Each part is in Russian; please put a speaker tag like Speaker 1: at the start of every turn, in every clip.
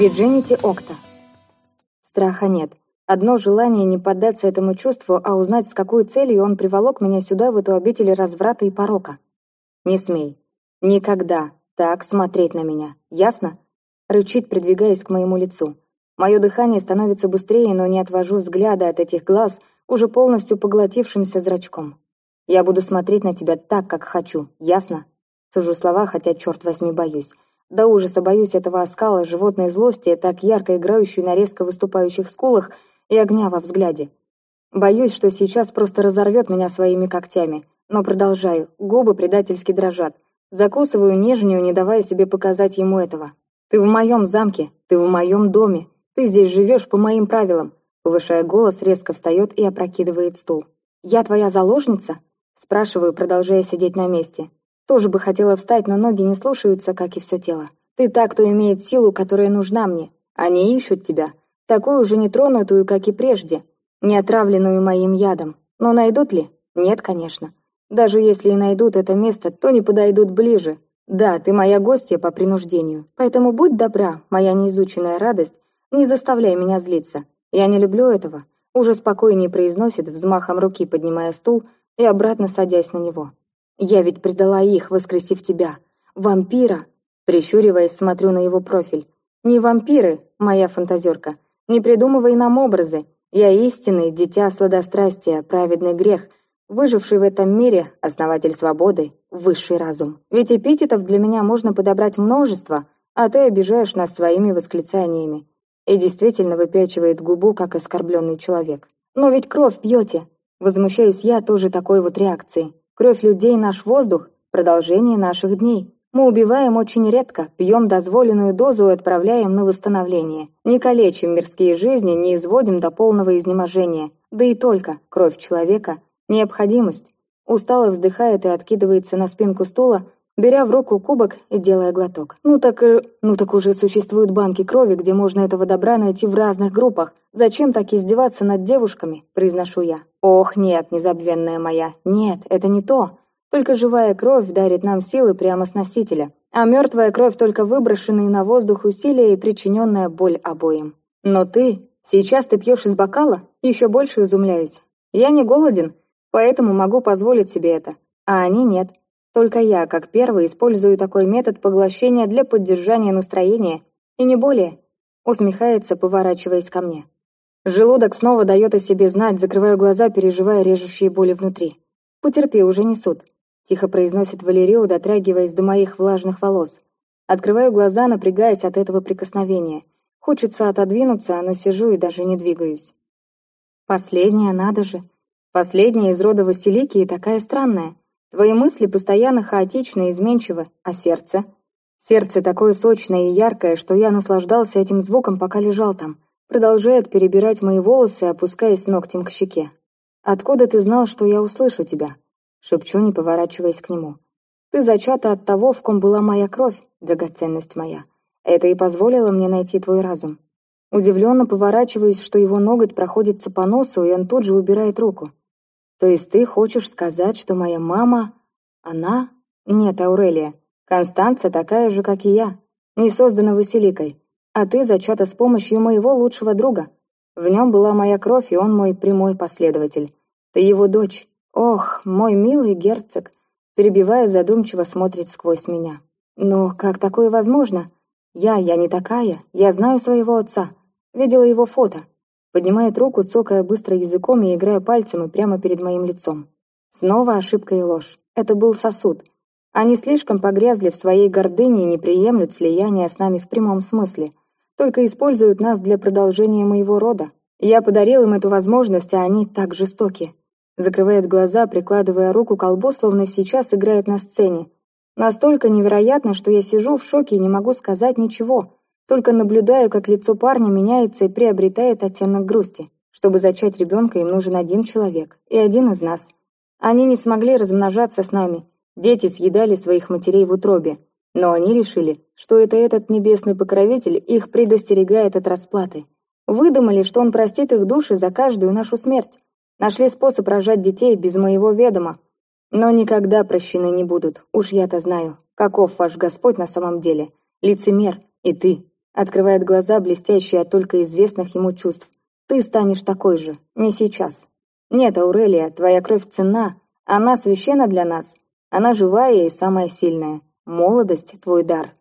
Speaker 1: Виджинити Окта. Страха нет. Одно желание не поддаться этому чувству, а узнать, с какой целью он приволок меня сюда, в эту обитель разврата и порока. Не смей. Никогда так смотреть на меня. Ясно? Рычит, придвигаясь к моему лицу. Мое дыхание становится быстрее, но не отвожу взгляда от этих глаз, уже полностью поглотившимся зрачком. Я буду смотреть на тебя так, как хочу. Ясно? Сужу слова, хотя, черт возьми, боюсь. До ужаса боюсь этого оскала животной злости, так ярко играющей на резко выступающих скулах и огня во взгляде. Боюсь, что сейчас просто разорвет меня своими когтями. Но продолжаю, губы предательски дрожат. Закусываю нежнюю, не давая себе показать ему этого. «Ты в моем замке, ты в моем доме, ты здесь живешь по моим правилам», повышая голос, резко встает и опрокидывает стул. «Я твоя заложница?» спрашиваю, продолжая сидеть на месте. Тоже бы хотела встать, но ноги не слушаются, как и все тело. Ты та, кто имеет силу, которая нужна мне. Они ищут тебя. Такую же нетронутую, как и прежде. Не отравленную моим ядом. Но найдут ли? Нет, конечно. Даже если и найдут это место, то не подойдут ближе. Да, ты моя гостья по принуждению. Поэтому будь добра, моя неизученная радость, не заставляй меня злиться. Я не люблю этого. Уже спокойнее произносит, взмахом руки поднимая стул и обратно садясь на него. Я ведь предала их, воскресив тебя. Вампира!» Прищуриваясь, смотрю на его профиль. «Не вампиры, моя фантазерка. Не придумывай нам образы. Я истинный, дитя сладострастия, праведный грех, выживший в этом мире, основатель свободы, высший разум. Ведь эпитетов для меня можно подобрать множество, а ты обижаешь нас своими восклицаниями. И действительно выпячивает губу, как оскорбленный человек. Но ведь кровь пьете. Возмущаюсь я тоже такой вот реакцией. Кровь людей — наш воздух, продолжение наших дней. Мы убиваем очень редко, пьем дозволенную дозу и отправляем на восстановление. Не калечим мирские жизни, не изводим до полного изнеможения. Да и только кровь человека — необходимость. Устало вздыхает и откидывается на спинку стула, беря в руку кубок и делая глоток. Ну так, э, ну так уже существуют банки крови, где можно этого добра найти в разных группах. Зачем так издеваться над девушками, произношу я. Ох, нет, незабвенная моя, нет, это не то. Только живая кровь дарит нам силы прямо с носителя, а мертвая кровь только выброшенные на воздух усилия и причиненная боль обоим. Но ты, сейчас ты пьешь из бокала? Еще больше изумляюсь. Я не голоден, поэтому могу позволить себе это, а они нет. Только я, как первый, использую такой метод поглощения для поддержания настроения, и не более. Усмехается, поворачиваясь ко мне. Желудок снова дает о себе знать, закрываю глаза, переживая режущие боли внутри. «Потерпи, уже несут», — тихо произносит Валерио, дотрагиваясь до моих влажных волос. Открываю глаза, напрягаясь от этого прикосновения. Хочется отодвинуться, но сижу и даже не двигаюсь. Последняя, надо же. Последняя из рода Василики и такая странная. Твои мысли постоянно хаотичны и изменчивы, а сердце? Сердце такое сочное и яркое, что я наслаждался этим звуком, пока лежал там. Продолжает перебирать мои волосы, опускаясь ногтем к щеке. «Откуда ты знал, что я услышу тебя?» Шепчу, не поворачиваясь к нему. «Ты зачата от того, в ком была моя кровь, драгоценность моя. Это и позволило мне найти твой разум». Удивленно поворачиваюсь, что его ноготь проходится по носу, и он тут же убирает руку. То есть ты хочешь сказать, что моя мама... Она? Нет, Аурелия. Констанция такая же, как и я. Не создана Василикой. А ты зачата с помощью моего лучшего друга. В нем была моя кровь, и он мой прямой последователь. Ты его дочь. Ох, мой милый герцог. Перебивая, задумчиво смотрит сквозь меня. Но как такое возможно? Я, я не такая. Я знаю своего отца. Видела его фото. Поднимает руку, цокая быстро языком и играя пальцем и прямо перед моим лицом. Снова ошибка и ложь. Это был сосуд. Они слишком погрязли в своей гордыне и не приемлют слияния с нами в прямом смысле. Только используют нас для продолжения моего рода. Я подарил им эту возможность, а они так жестоки. Закрывает глаза, прикладывая руку к колбу, словно сейчас играет на сцене. Настолько невероятно, что я сижу в шоке и не могу сказать ничего. Только наблюдаю, как лицо парня меняется и приобретает оттенок грусти. Чтобы зачать ребенка, им нужен один человек. И один из нас. Они не смогли размножаться с нами. Дети съедали своих матерей в утробе. Но они решили, что это этот небесный покровитель их предостерегает от расплаты. Выдумали, что он простит их души за каждую нашу смерть. Нашли способ рожать детей без моего ведома. Но никогда прощены не будут, уж я-то знаю, каков ваш Господь на самом деле. Лицемер, и ты, Открывает глаза, блестящие от только известных ему чувств. Ты станешь такой же. Не сейчас. Нет, Аурелия, твоя кровь ценна. Она священна для нас. Она живая и самая сильная. Молодость — твой дар.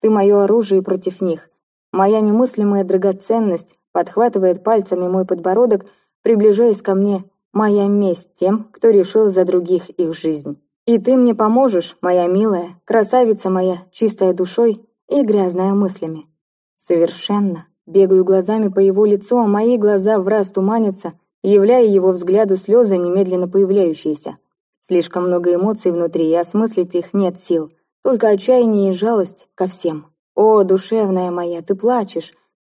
Speaker 1: Ты мое оружие против них. Моя немыслимая драгоценность подхватывает пальцами мой подбородок, приближаясь ко мне. Моя месть тем, кто решил за других их жизнь. И ты мне поможешь, моя милая, красавица моя, чистая душой и грязная мыслями. Совершенно. Бегаю глазами по его лицу, а мои глаза в раз туманятся, являя его взгляду слезы, немедленно появляющиеся. Слишком много эмоций внутри, и осмыслить их нет сил. Только отчаяние и жалость ко всем. «О, душевная моя, ты плачешь!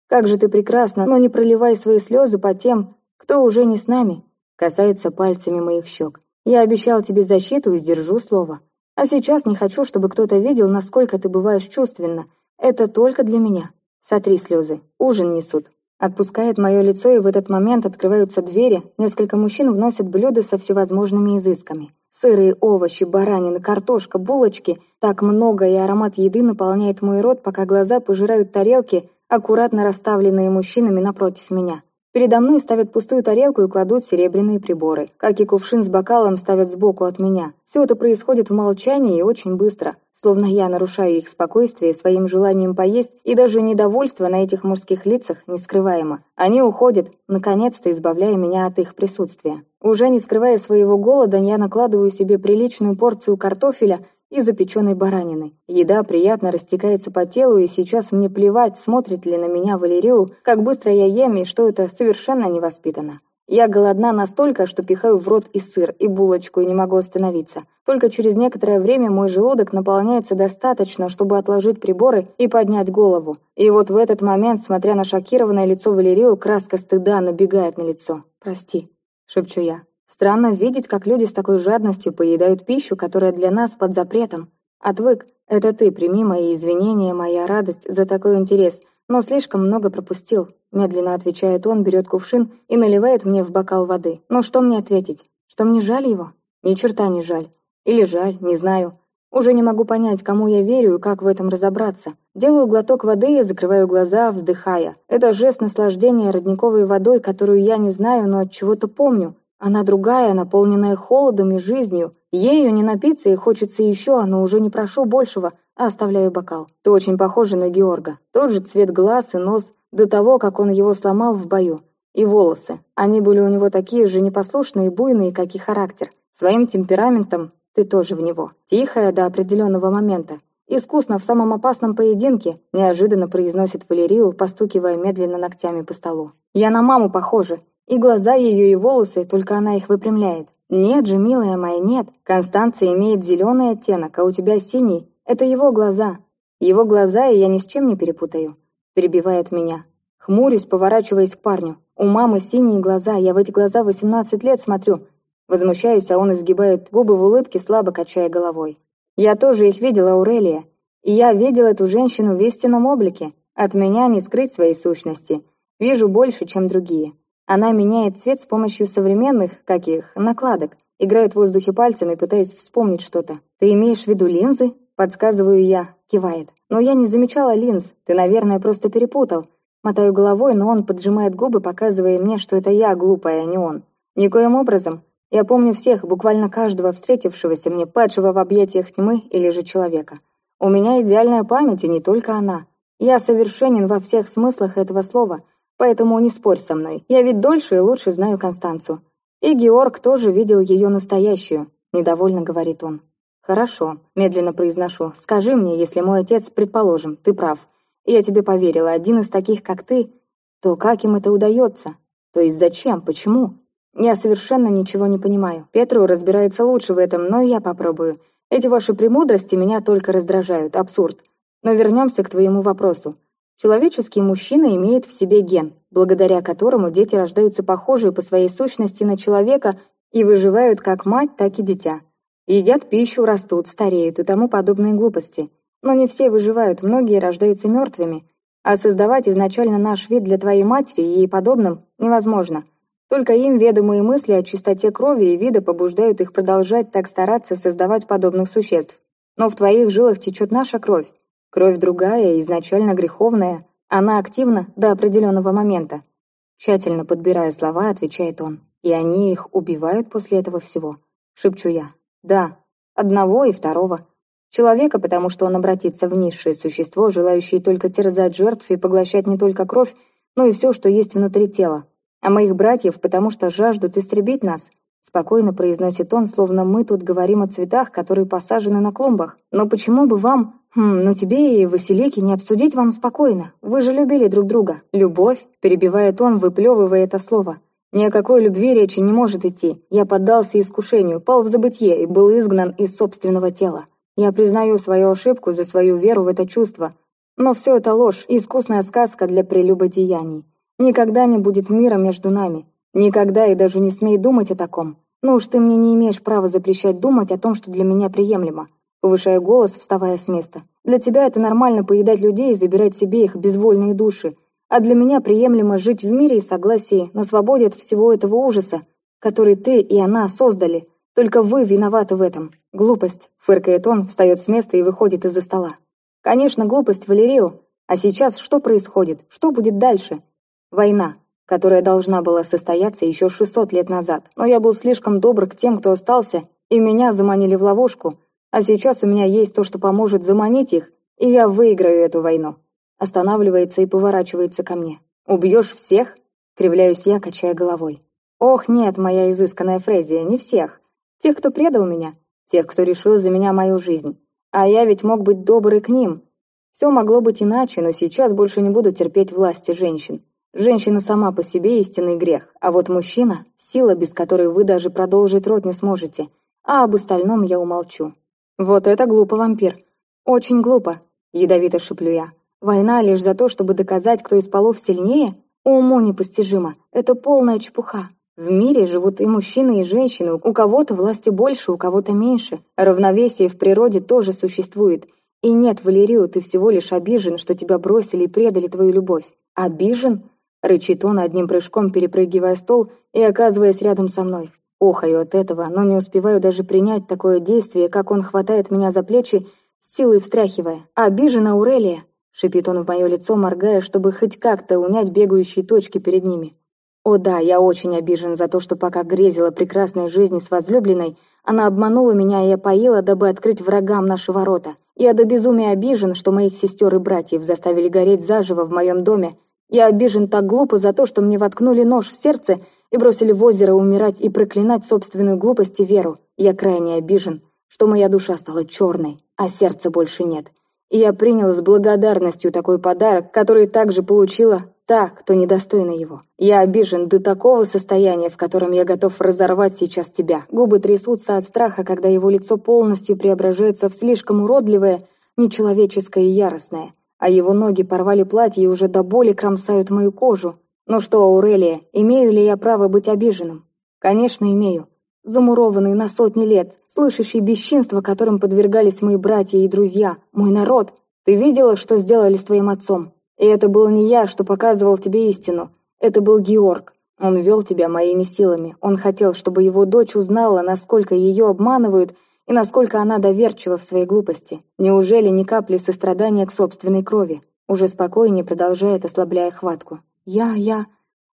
Speaker 1: Как же ты прекрасна, но не проливай свои слезы по тем, кто уже не с нами!» Касается пальцами моих щек. «Я обещал тебе защиту и сдержу слово. А сейчас не хочу, чтобы кто-то видел, насколько ты бываешь чувственна. Это только для меня. Сотри слезы. Ужин несут». Отпускает мое лицо, и в этот момент открываются двери, несколько мужчин вносят блюда со всевозможными изысками. Сырые овощи, баранина, картошка, булочки. Так много, и аромат еды наполняет мой рот, пока глаза пожирают тарелки, аккуратно расставленные мужчинами напротив меня. Передо мной ставят пустую тарелку и кладут серебряные приборы. Как и кувшин с бокалом ставят сбоку от меня. Все это происходит в молчании и очень быстро. Словно я нарушаю их спокойствие своим желанием поесть, и даже недовольство на этих мужских лицах нескрываемо. Они уходят, наконец-то избавляя меня от их присутствия. Уже не скрывая своего голода, я накладываю себе приличную порцию картофеля и запеченной баранины. Еда приятно растекается по телу, и сейчас мне плевать, смотрит ли на меня Валерию, как быстро я ем и что это совершенно невоспитанно. Я голодна настолько, что пихаю в рот и сыр, и булочку, и не могу остановиться. Только через некоторое время мой желудок наполняется достаточно, чтобы отложить приборы и поднять голову. И вот в этот момент, смотря на шокированное лицо Валерию, краска стыда набегает на лицо. «Прости», — шепчу я. Странно видеть, как люди с такой жадностью поедают пищу, которая для нас под запретом. Отвык. Это ты, прими мои извинения, моя радость за такой интерес, но слишком много пропустил. Медленно отвечает он, берет кувшин и наливает мне в бокал воды. Но что мне ответить? Что мне жаль его? Ни черта не жаль. Или жаль, не знаю. Уже не могу понять, кому я верю и как в этом разобраться. Делаю глоток воды и закрываю глаза, вздыхая. Это жест наслаждения родниковой водой, которую я не знаю, но от чего-то помню. Она другая, наполненная холодом и жизнью. Ею не напиться и хочется еще, но уже не прошу большего, а оставляю бокал. Ты очень похожа на Георга. Тот же цвет глаз и нос, до того, как он его сломал в бою. И волосы. Они были у него такие же непослушные и буйные, как и характер. Своим темпераментом ты тоже в него. Тихая до определенного момента. Искусно в самом опасном поединке, неожиданно произносит Валерию, постукивая медленно ногтями по столу. Я на маму похожа, и глаза ее, и волосы, только она их выпрямляет. «Нет же, милая моя, нет. Констанция имеет зеленый оттенок, а у тебя синий. Это его глаза. Его глаза, и я ни с чем не перепутаю». Перебивает меня. Хмурюсь, поворачиваясь к парню. У мамы синие глаза, я в эти глаза 18 лет смотрю. Возмущаюсь, а он изгибает губы в улыбке, слабо качая головой. Я тоже их видела, Аурелия. И я видел эту женщину в истинном облике. От меня не скрыть своей сущности. Вижу больше, чем другие. Она меняет цвет с помощью современных, каких, накладок. Играет в воздухе пальцами, пытаясь вспомнить что-то. «Ты имеешь в виду линзы?» Подсказываю я, кивает. «Но я не замечала линз. Ты, наверное, просто перепутал». Мотаю головой, но он поджимает губы, показывая мне, что это я глупая, а не он. Никоим образом. Я помню всех, буквально каждого встретившегося мне, падшего в объятиях тьмы или же человека. У меня идеальная память, и не только она. Я совершенен во всех смыслах этого слова, Поэтому не спорь со мной. Я ведь дольше и лучше знаю Констанцу. И Георг тоже видел ее настоящую», — недовольно говорит он. «Хорошо», — медленно произношу. «Скажи мне, если мой отец, предположим, ты прав, я тебе поверила, один из таких, как ты, то как им это удается? То есть зачем? Почему?» «Я совершенно ничего не понимаю. Петру разбирается лучше в этом, но я попробую. Эти ваши премудрости меня только раздражают. Абсурд. Но вернемся к твоему вопросу. Человеческий мужчина имеет в себе ген, благодаря которому дети рождаются похожие по своей сущности на человека и выживают как мать, так и дитя. Едят пищу, растут, стареют и тому подобные глупости. Но не все выживают, многие рождаются мертвыми. А создавать изначально наш вид для твоей матери и ей подобным невозможно. Только им ведомые мысли о чистоте крови и вида побуждают их продолжать так стараться создавать подобных существ. Но в твоих жилах течет наша кровь, Кровь другая, изначально греховная. Она активна до определенного момента. Тщательно подбирая слова, отвечает он. И они их убивают после этого всего. Шепчу я. Да, одного и второго. Человека, потому что он обратится в низшее существо, желающее только терзать жертв и поглощать не только кровь, но и все, что есть внутри тела. А моих братьев, потому что жаждут истребить нас. Спокойно произносит он, словно мы тут говорим о цветах, которые посажены на клумбах. Но почему бы вам «Хм, но тебе и Василике не обсудить вам спокойно. Вы же любили друг друга. Любовь?» – перебивает он, выплевывая это слово. «Ни о какой любви речи не может идти. Я поддался искушению, пал в забытье и был изгнан из собственного тела. Я признаю свою ошибку за свою веру в это чувство. Но все это ложь, искусная сказка для прелюбодеяний. Никогда не будет мира между нами. Никогда и даже не смей думать о таком. Ну уж ты мне не имеешь права запрещать думать о том, что для меня приемлемо повышая голос, вставая с места. «Для тебя это нормально поедать людей и забирать себе их безвольные души. А для меня приемлемо жить в мире и согласии, на свободе от всего этого ужаса, который ты и она создали. Только вы виноваты в этом. Глупость», — фыркает он, встает с места и выходит из-за стола. «Конечно, глупость, Валерию. А сейчас что происходит? Что будет дальше? Война, которая должна была состояться еще 600 лет назад. Но я был слишком добр к тем, кто остался, и меня заманили в ловушку, а сейчас у меня есть то, что поможет заманить их, и я выиграю эту войну». Останавливается и поворачивается ко мне. «Убьешь всех?» Кривляюсь я, качая головой. «Ох, нет, моя изысканная Фрезия, не всех. Тех, кто предал меня, тех, кто решил за меня мою жизнь. А я ведь мог быть добрый к ним. Все могло быть иначе, но сейчас больше не буду терпеть власти женщин. Женщина сама по себе истинный грех, а вот мужчина — сила, без которой вы даже продолжить род не сможете, а об остальном я умолчу. «Вот это глупо, вампир. Очень глупо», — ядовито шеплю я. «Война лишь за то, чтобы доказать, кто из полов сильнее? Уму непостижимо. Это полная чепуха. В мире живут и мужчины, и женщины. У кого-то власти больше, у кого-то меньше. Равновесие в природе тоже существует. И нет, Валерию, ты всего лишь обижен, что тебя бросили и предали твою любовь. Обижен?» Рычит он, одним прыжком перепрыгивая стол и оказываясь рядом со мной. Охаю от этого, но не успеваю даже принять такое действие, как он хватает меня за плечи, силой встряхивая. «Обижена Аурелия!» — шипит он в мое лицо, моргая, чтобы хоть как-то унять бегающие точки перед ними. О да, я очень обижен за то, что пока грезила прекрасной жизни с возлюбленной, она обманула меня и опоила, дабы открыть врагам наши ворота. Я до безумия обижен, что моих сестер и братьев заставили гореть заживо в моем доме. Я обижен так глупо за то, что мне воткнули нож в сердце и бросили в озеро умирать и проклинать собственную глупость и веру. Я крайне обижен, что моя душа стала черной, а сердца больше нет. И я приняла с благодарностью такой подарок, который также получила та, кто недостойна его. Я обижен до такого состояния, в котором я готов разорвать сейчас тебя. Губы трясутся от страха, когда его лицо полностью преображается в слишком уродливое, нечеловеческое и яростное, а его ноги порвали платье и уже до боли кромсают мою кожу, «Ну что, Аурелия, имею ли я право быть обиженным?» «Конечно, имею. Замурованный на сотни лет, слышащий бесчинства, которым подвергались мои братья и друзья, мой народ. Ты видела, что сделали с твоим отцом? И это был не я, что показывал тебе истину. Это был Георг. Он вел тебя моими силами. Он хотел, чтобы его дочь узнала, насколько ее обманывают и насколько она доверчива в своей глупости. Неужели ни капли сострадания к собственной крови? Уже спокойнее продолжает, ослабляя хватку. «Я, я...»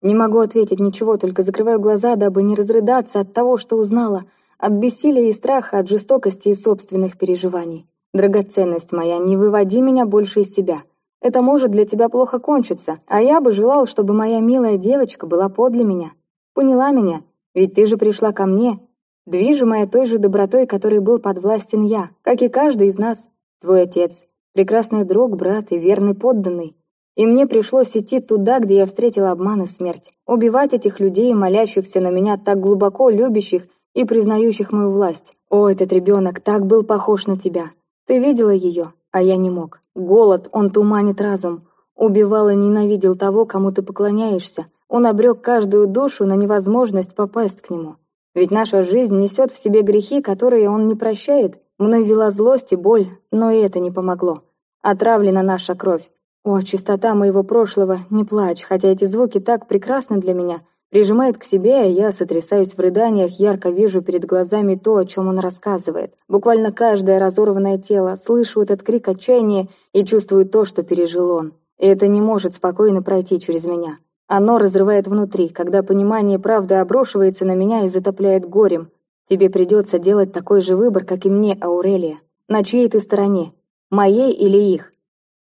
Speaker 1: Не могу ответить ничего, только закрываю глаза, дабы не разрыдаться от того, что узнала, от бессилия и страха, от жестокости и собственных переживаний. Драгоценность моя, не выводи меня больше из себя. Это может для тебя плохо кончиться, а я бы желал, чтобы моя милая девочка была подле меня. Поняла меня? Ведь ты же пришла ко мне, движимая той же добротой, которой был подвластен я, как и каждый из нас. Твой отец, прекрасный друг, брат и верный подданный. И мне пришлось идти туда, где я встретила обман и смерть. Убивать этих людей, молящихся на меня, так глубоко любящих и признающих мою власть. О, этот ребенок так был похож на тебя. Ты видела ее, а я не мог. Голод, он туманит разум. Убивал и ненавидел того, кому ты поклоняешься. Он обрек каждую душу на невозможность попасть к нему. Ведь наша жизнь несет в себе грехи, которые он не прощает. Мной вела злость и боль, но и это не помогло. Отравлена наша кровь. О, чистота моего прошлого, не плачь, хотя эти звуки так прекрасны для меня. Прижимает к себе, а я сотрясаюсь в рыданиях, ярко вижу перед глазами то, о чем он рассказывает. Буквально каждое разорванное тело, слышу этот крик отчаяния и чувствую то, что пережил он. И это не может спокойно пройти через меня. Оно разрывает внутри, когда понимание правды обрушивается на меня и затопляет горем. Тебе придется делать такой же выбор, как и мне, Аурелия. На чьей ты стороне? Моей или их?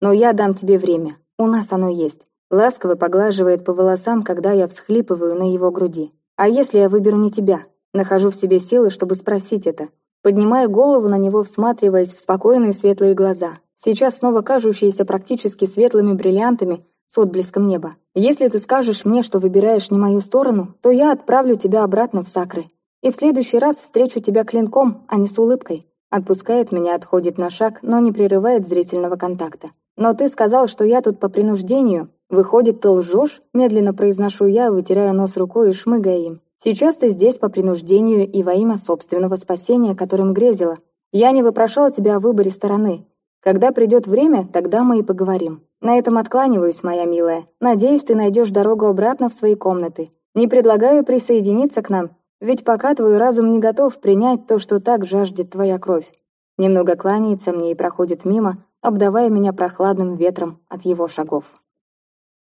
Speaker 1: Но я дам тебе время. У нас оно есть. Ласково поглаживает по волосам, когда я всхлипываю на его груди. А если я выберу не тебя? Нахожу в себе силы, чтобы спросить это. Поднимаю голову на него, всматриваясь в спокойные светлые глаза. Сейчас снова кажущиеся практически светлыми бриллиантами с отблеском неба. Если ты скажешь мне, что выбираешь не мою сторону, то я отправлю тебя обратно в Сакры. И в следующий раз встречу тебя клинком, а не с улыбкой. Отпускает меня, отходит на шаг, но не прерывает зрительного контакта. «Но ты сказал, что я тут по принуждению. Выходит, ты лжешь?» Медленно произношу я, вытирая нос рукой и шмыгая им. «Сейчас ты здесь по принуждению и во имя собственного спасения, которым грезила. Я не вопрошала тебя о выборе стороны. Когда придет время, тогда мы и поговорим. На этом откланиваюсь, моя милая. Надеюсь, ты найдешь дорогу обратно в свои комнаты. Не предлагаю присоединиться к нам, ведь пока твой разум не готов принять то, что так жаждет твоя кровь. Немного кланяется мне и проходит мимо, обдавая меня прохладным ветром от его шагов.